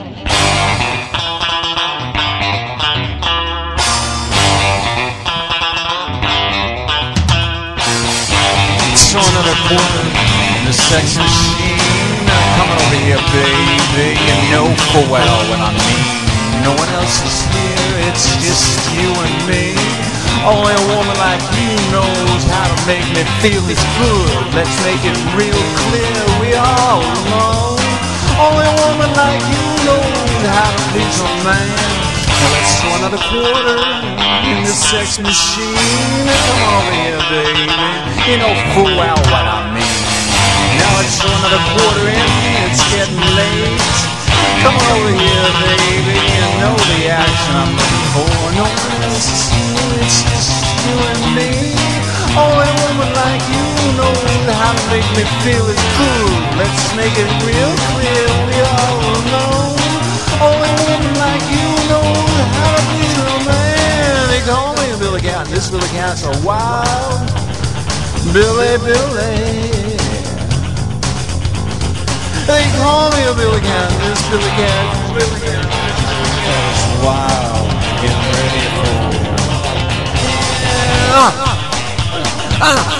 So another quarter in the sex machine. Coming over here, baby. You know full well what I mean. No one else is here, it's just you and me. Only a woman like you knows how to make me feel this good. Let's make it real clear, man. Now let's throw another quarter in the sex machine. Come over here, baby. You know full well what I mean. Now let's throw another quarter in. It's getting late. Come over here, baby. You know the action I'm looking for. No one else. It's just you and me. Only a woman like you knows how to make me feel as good. Let's make it real clear. We all know. Oh, Cat's a wild Billy Billy. They call me a Billy Cat. This Billy Cat. Billy Cat. Cat wild. Getting ready for. Ah, ah,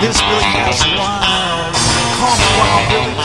This Billy Cat's wild. Call me Wild Billy